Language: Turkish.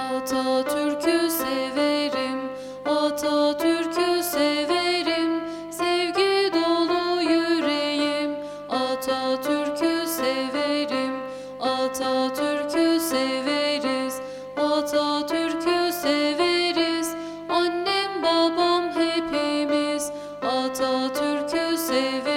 Atatürk'ü severim, Atatürk'ü severim, sevgi dolu yüreğim. Atatürk'ü severim, Atatürk'ü severiz, Atatürk'ü severiz. Annem babam hepimiz Atatürk'ü severiz.